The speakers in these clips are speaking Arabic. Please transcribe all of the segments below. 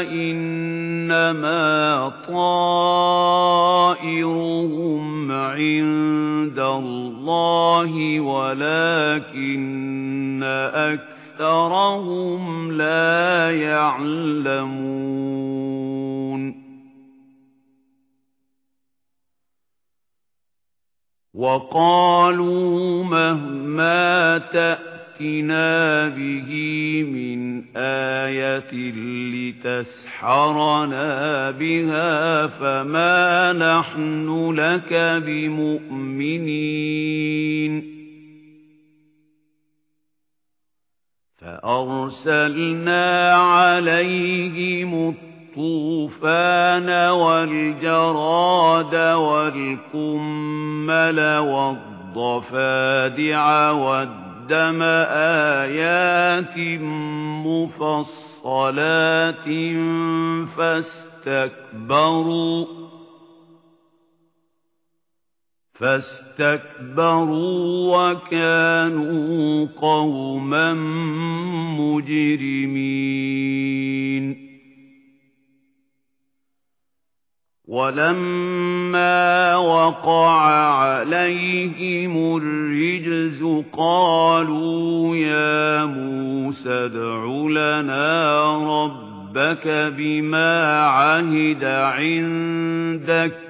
إِنَّمَا طَائِرُهُمْ عِندَ اللَّهِ وَلَكِنَّ أَكْثَرَهُمْ لَا يَعْلَمُونَ. وَقَالُوا مَهْمَا تَأْتِنَا بِهِ مِنْ آيَةٍ لِتَسْحَرَنَا بِهَا فَمَا نَحْنُ لَكَ بِمُؤْمِنِينَ فَأَرْسَلْنَا عَلَيْهِمُ الطُّوفَانَ وَالْجَرَادَ وَالْقُمَّلَ وَالضَّفَادِعَ وَالدَّمَ آيَاتٍ مُفَصَّلَاتٍ فَاسْتَكْبَرُوا فَاسْتَكْبَرُوا وَكَانُوا قَوْمًا مُجْرِمِينَ. وَلَمَّا وَقَعَ عَلَيْهِمُ الرِّجْزُ قَالُوا يَا مُوسَى ادْعُ لَنَا رَبَّكَ بِمَا عَهِدَ عِندَكَ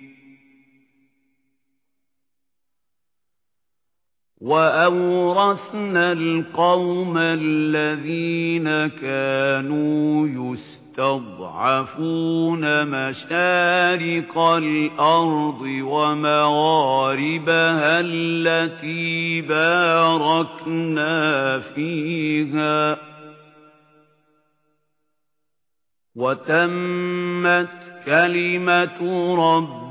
وَأَوْرَثْنَا الْقَوْمَ الَّذِينَ كَانُوا يُسْتَضْعَفُونَ مَشَارِقَ الْأَرْضِ وَمَغَارِبَهَا الَّتِي بَارَكْنَا فِيهَا وَتَمَّتْ كَلِمَةُ رَبِّكَ